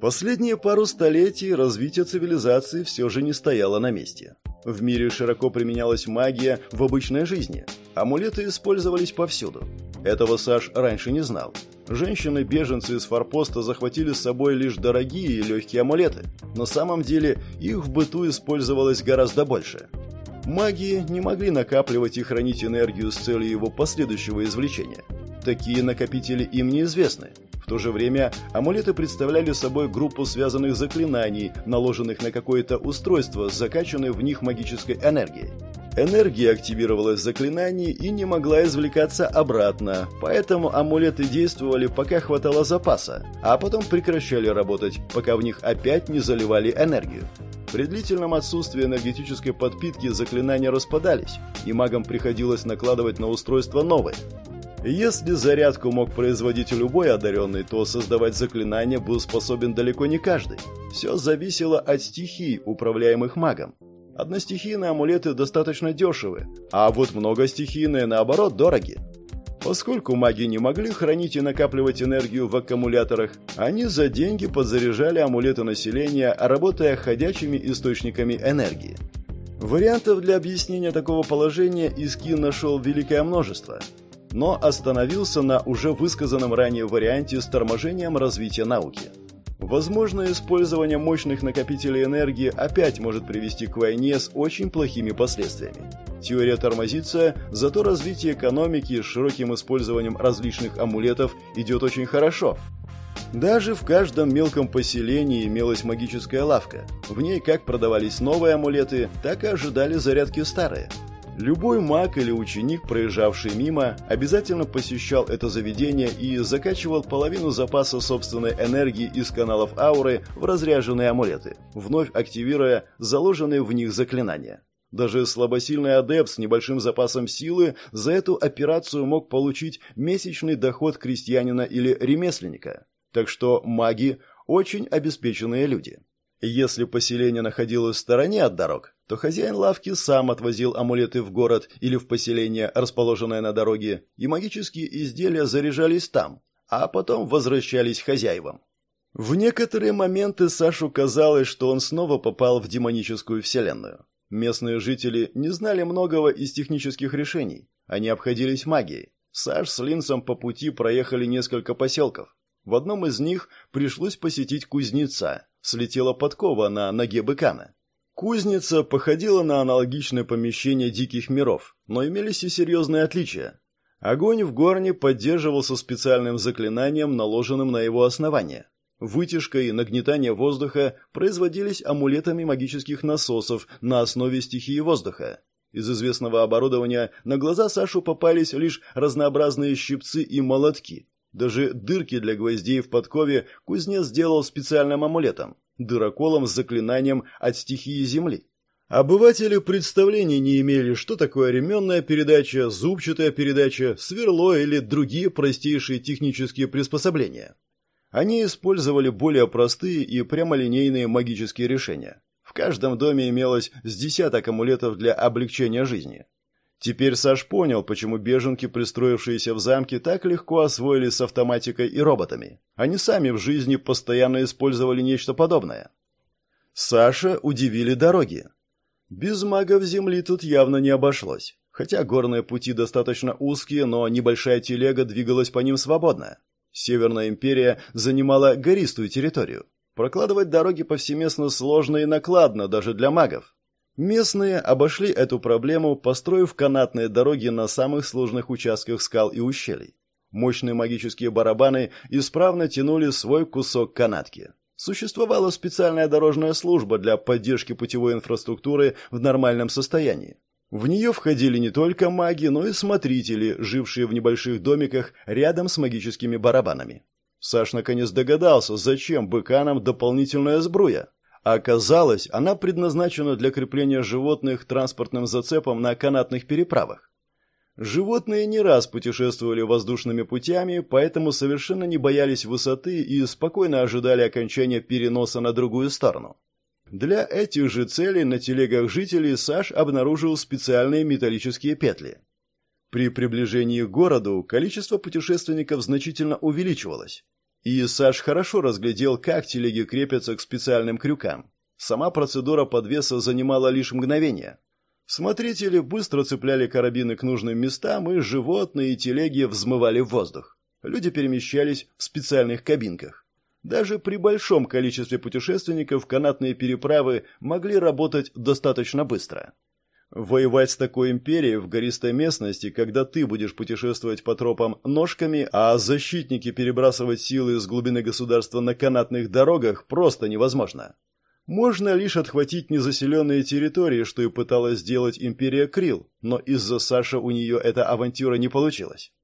Последние пару столетий развитие цивилизации все же не стояло на месте. В мире широко применялась магия в обычной жизни. Амулеты использовались повсюду. Этого Саш раньше не знал. Женщины-беженцы из форпоста захватили с собой лишь дорогие и легкие амулеты. На самом деле их в быту использовалось гораздо больше. Маги не могли накапливать и хранить энергию с целью его последующего извлечения. Такие накопители им неизвестны. В то же время амулеты представляли собой группу связанных заклинаний, наложенных на какое-то устройство с закачанной в них магической энергией. Энергия активировалась в заклинании и не могла извлекаться обратно, поэтому амулеты действовали, пока хватало запаса, а потом прекращали работать, пока в них опять не заливали энергию. При длительном отсутствии энергетической подпитки заклинания распадались, и магам приходилось накладывать на устройство новые. Если зарядку мог производить любой одаренный, то создавать заклинания был способен далеко не каждый. Все зависело от стихий, управляемых магом. Одностихийные амулеты достаточно дешевы, а вот многостихийные, наоборот, дороги. Поскольку маги не могли хранить и накапливать энергию в аккумуляторах, они за деньги подзаряжали амулеты населения, работая ходячими источниками энергии. Вариантов для объяснения такого положения Искин нашел великое множество – но остановился на уже высказанном ранее варианте с торможением развития науки. Возможно, использование мощных накопителей энергии опять может привести к войне с очень плохими последствиями. Теория тормозится, зато развитие экономики с широким использованием различных амулетов идет очень хорошо. Даже в каждом мелком поселении имелась магическая лавка. В ней как продавались новые амулеты, так и ожидали зарядки старые – Любой маг или ученик, проезжавший мимо, обязательно посещал это заведение и закачивал половину запаса собственной энергии из каналов ауры в разряженные амулеты, вновь активируя заложенные в них заклинания. Даже слабосильный адепт с небольшим запасом силы за эту операцию мог получить месячный доход крестьянина или ремесленника. Так что маги – очень обеспеченные люди. Если поселение находилось в стороне от дорог, то хозяин лавки сам отвозил амулеты в город или в поселение, расположенное на дороге, и магические изделия заряжались там, а потом возвращались хозяевам. В некоторые моменты Сашу казалось, что он снова попал в демоническую вселенную. Местные жители не знали многого из технических решений. Они обходились магией. Саш с Линсом по пути проехали несколько поселков. В одном из них пришлось посетить кузнеца. Слетела подкова на ноге быкана. Кузница походила на аналогичное помещение диких миров, но имелись и серьезные отличия. Огонь в горне поддерживался специальным заклинанием, наложенным на его основание. Вытяжка и нагнетание воздуха производились амулетами магических насосов на основе стихии воздуха. Из известного оборудования на глаза Сашу попались лишь разнообразные щипцы и молотки. Даже дырки для гвоздей в подкове кузнец сделал специальным амулетом – дыроколом с заклинанием от стихии земли. Обыватели представления не имели, что такое ременная передача, зубчатая передача, сверло или другие простейшие технические приспособления. Они использовали более простые и прямолинейные магические решения. В каждом доме имелось с десяток амулетов для облегчения жизни. Теперь Саш понял, почему беженки, пристроившиеся в замке, так легко освоились с автоматикой и роботами. Они сами в жизни постоянно использовали нечто подобное. Саша удивили дороги. Без магов земли тут явно не обошлось. Хотя горные пути достаточно узкие, но небольшая телега двигалась по ним свободно. Северная империя занимала гористую территорию. Прокладывать дороги повсеместно сложно и накладно даже для магов. Местные обошли эту проблему, построив канатные дороги на самых сложных участках скал и ущелий. Мощные магические барабаны исправно тянули свой кусок канатки. Существовала специальная дорожная служба для поддержки путевой инфраструктуры в нормальном состоянии. В нее входили не только маги, но и смотрители, жившие в небольших домиках рядом с магическими барабанами. Саш наконец догадался, зачем быканам дополнительная сбруя. Оказалось, она предназначена для крепления животных транспортным зацепом на канатных переправах. Животные не раз путешествовали воздушными путями, поэтому совершенно не боялись высоты и спокойно ожидали окончания переноса на другую сторону. Для этих же целей на телегах жителей Саш обнаружил специальные металлические петли. При приближении к городу количество путешественников значительно увеличивалось. И Саш хорошо разглядел, как телеги крепятся к специальным крюкам. Сама процедура подвеса занимала лишь мгновение. Смотрители быстро цепляли карабины к нужным местам, и животные и телеги взмывали в воздух. Люди перемещались в специальных кабинках. Даже при большом количестве путешественников канатные переправы могли работать достаточно быстро. Воевать с такой империей в гористой местности, когда ты будешь путешествовать по тропам ножками, а защитники перебрасывать силы из глубины государства на канатных дорогах, просто невозможно. Можно лишь отхватить незаселенные территории, что и пыталась сделать империя Крил, но из-за Саша у нее эта авантюра не получилась.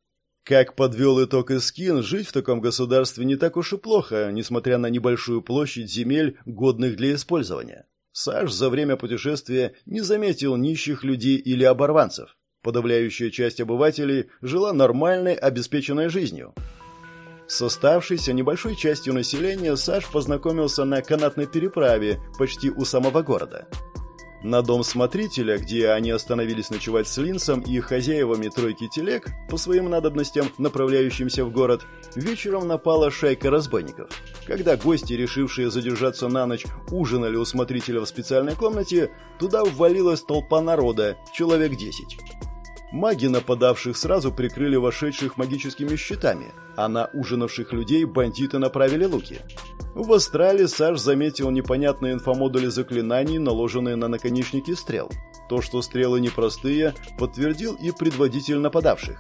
Как подвел итог Искин, жить в таком государстве не так уж и плохо, несмотря на небольшую площадь земель, годных для использования. Саш за время путешествия не заметил нищих людей или оборванцев. Подавляющая часть обывателей жила нормальной, обеспеченной жизнью. С оставшейся небольшой частью населения Саш познакомился на канатной переправе почти у самого города. На дом смотрителя, где они остановились ночевать с Линсом и хозяевами тройки телег, по своим надобностям, направляющимся в город, вечером напала шайка разбойников. Когда гости, решившие задержаться на ночь, ужинали у смотрителя в специальной комнате, туда ввалилась толпа народа, человек десять. Маги нападавших сразу прикрыли вошедших магическими щитами, а на ужинавших людей бандиты направили луки. В астрале Саш заметил непонятные инфомодули заклинаний, наложенные на наконечники стрел. То, что стрелы непростые, подтвердил и предводитель нападавших.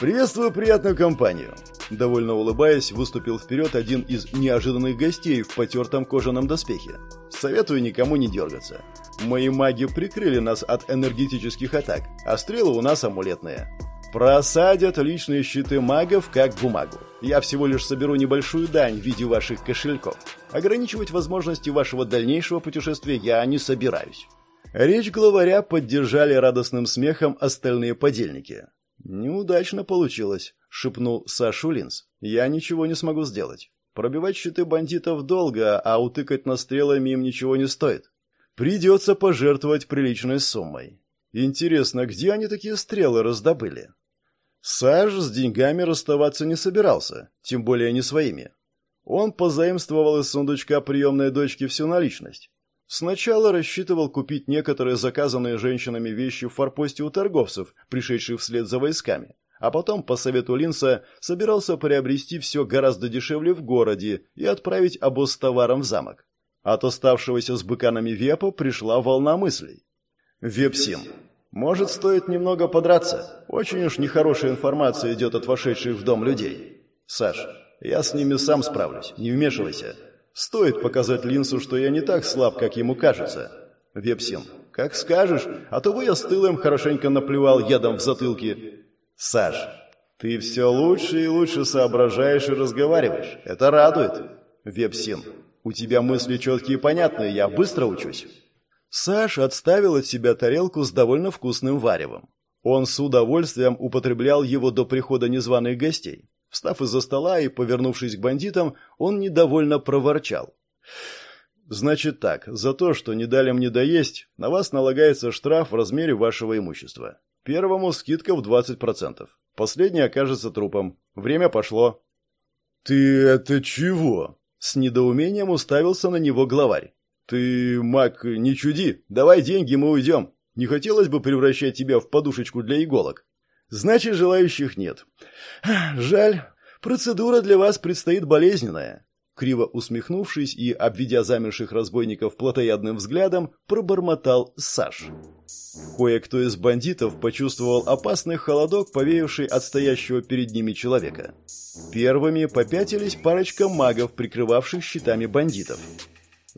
«Приветствую приятную компанию!» Довольно улыбаясь, выступил вперед один из неожиданных гостей в потертом кожаном доспехе. «Советую никому не дергаться. Мои маги прикрыли нас от энергетических атак, а стрелы у нас амулетные. Просадят личные щиты магов как бумагу. Я всего лишь соберу небольшую дань в виде ваших кошельков. Ограничивать возможности вашего дальнейшего путешествия я не собираюсь. Речь главаря поддержали радостным смехом остальные подельники. «Неудачно получилось», — шепнул Сашу Линз. «Я ничего не смогу сделать. Пробивать щиты бандитов долго, а утыкать на стрелами им ничего не стоит. Придется пожертвовать приличной суммой. Интересно, где они такие стрелы раздобыли?» Саш с деньгами расставаться не собирался, тем более не своими. Он позаимствовал из сундучка приемной дочки всю наличность. Сначала рассчитывал купить некоторые заказанные женщинами вещи в форпосте у торговцев, пришедших вслед за войсками, а потом, по совету Линса, собирался приобрести все гораздо дешевле в городе и отправить обоз с товаром в замок. От оставшегося с быканами Вепа пришла волна мыслей. «Вепсим, может, стоит немного подраться? Очень уж нехорошая информация идет от вошедших в дом людей. Саш, я с ними сам справлюсь, не вмешивайся». Стоит показать Линсу, что я не так слаб, как ему кажется. Вепсин, как скажешь, а то бы я с тылым хорошенько наплевал ядом в затылке. Саш, ты все лучше и лучше соображаешь и разговариваешь. Это радует. Вепсин, у тебя мысли четкие и понятные, я быстро учусь. Саш отставил от себя тарелку с довольно вкусным варевом. Он с удовольствием употреблял его до прихода незваных гостей. Встав из-за стола и повернувшись к бандитам, он недовольно проворчал. «Значит так, за то, что не дали мне доесть, на вас налагается штраф в размере вашего имущества. Первому скидка в 20%. Последний окажется трупом. Время пошло». «Ты это чего?» С недоумением уставился на него главарь. «Ты, маг, не чуди. Давай деньги, мы уйдем. Не хотелось бы превращать тебя в подушечку для иголок». Значит, желающих нет. Жаль. Процедура для вас предстоит болезненная. Криво усмехнувшись и обведя замерших разбойников плотоядным взглядом, пробормотал Саш. Кое-кто из бандитов почувствовал опасный холодок, повеявший от стоящего перед ними человека. Первыми попятились парочка магов, прикрывавших щитами бандитов.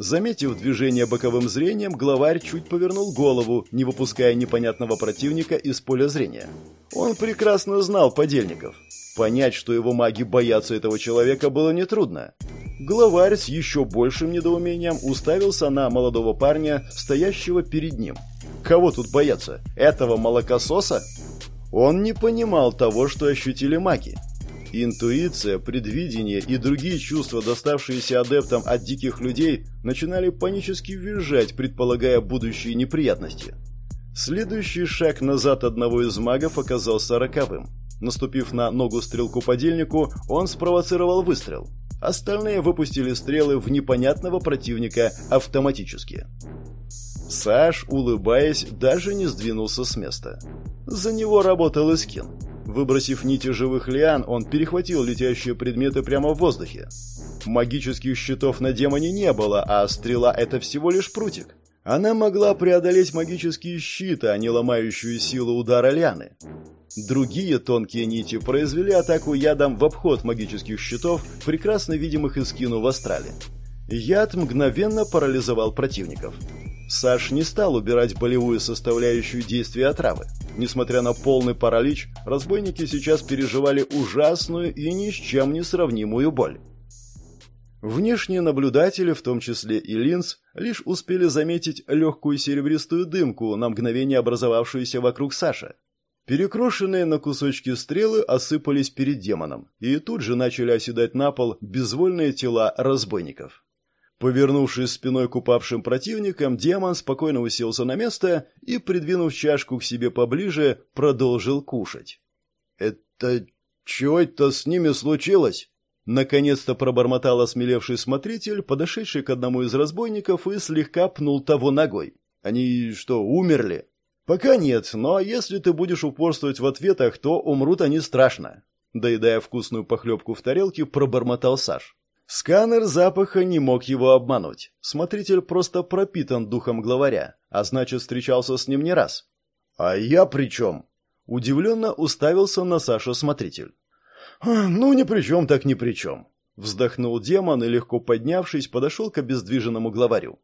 Заметив движение боковым зрением, главарь чуть повернул голову, не выпуская непонятного противника из поля зрения. Он прекрасно знал подельников. Понять, что его маги боятся этого человека, было нетрудно. Главарь с еще большим недоумением уставился на молодого парня, стоящего перед ним. Кого тут бояться? Этого молокососа? Он не понимал того, что ощутили маги. Интуиция, предвидение и другие чувства, доставшиеся адептам от диких людей, начинали панически визжать, предполагая будущие неприятности. Следующий шаг назад одного из магов оказался роковым. Наступив на ногу стрелку-подельнику, он спровоцировал выстрел. Остальные выпустили стрелы в непонятного противника автоматически. Саш, улыбаясь, даже не сдвинулся с места. За него работал Искин. Выбросив нити живых лиан, он перехватил летящие предметы прямо в воздухе. Магических щитов на демоне не было, а стрела — это всего лишь прутик. Она могла преодолеть магические щиты, а не ломающую силу удара лианы. Другие тонкие нити произвели атаку ядом в обход магических щитов, прекрасно видимых из скину в астрале. Яд мгновенно парализовал противников. Саш не стал убирать болевую составляющую действия отравы. Несмотря на полный паралич, разбойники сейчас переживали ужасную и ни с чем не сравнимую боль. Внешние наблюдатели, в том числе и Линз, лишь успели заметить легкую серебристую дымку, на мгновение образовавшуюся вокруг Саша. Перекрошенные на кусочки стрелы осыпались перед демоном, и тут же начали оседать на пол безвольные тела разбойников. Повернувшись спиной к упавшим противникам, демон спокойно уселся на место и, придвинув чашку к себе поближе, продолжил кушать. «Это... чего это с ними случилось?» Наконец-то пробормотал осмелевший смотритель, подошедший к одному из разбойников и слегка пнул того ногой. «Они что, умерли?» «Пока нет, но если ты будешь упорствовать в ответах, то умрут они страшно». Доедая вкусную похлебку в тарелке, пробормотал Саш. Сканер запаха не мог его обмануть. Смотритель просто пропитан духом главаря, а значит, встречался с ним не раз. «А я при чем?» Удивленно уставился на Саша смотритель. «Ну, ни при чем, так ни при чем». Вздохнул демон и, легко поднявшись, подошел к обездвиженному главарю.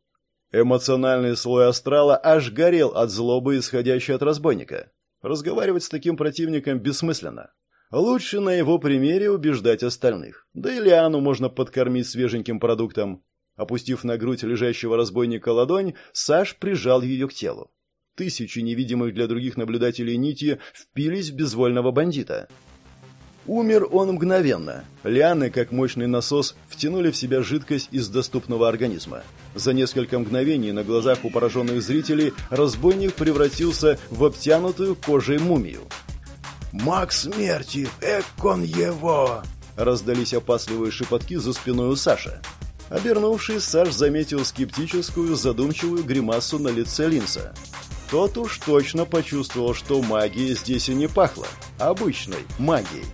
Эмоциональный слой астрала аж горел от злобы, исходящей от разбойника. Разговаривать с таким противником бессмысленно. Лучше на его примере убеждать остальных. Да и Лиану можно подкормить свеженьким продуктом. Опустив на грудь лежащего разбойника ладонь, Саш прижал ее к телу. Тысячи невидимых для других наблюдателей нити впились в безвольного бандита. Умер он мгновенно. Лианы, как мощный насос, втянули в себя жидкость из доступного организма. За несколько мгновений на глазах у пораженных зрителей разбойник превратился в обтянутую кожей мумию. «Маг смерти! Экон его!» Раздались опасливые шепотки за спиной у Саши. Обернувшись, Саш заметил скептическую, задумчивую гримасу на лице Линса. Тот уж точно почувствовал, что магией здесь и не пахло. Обычной магией.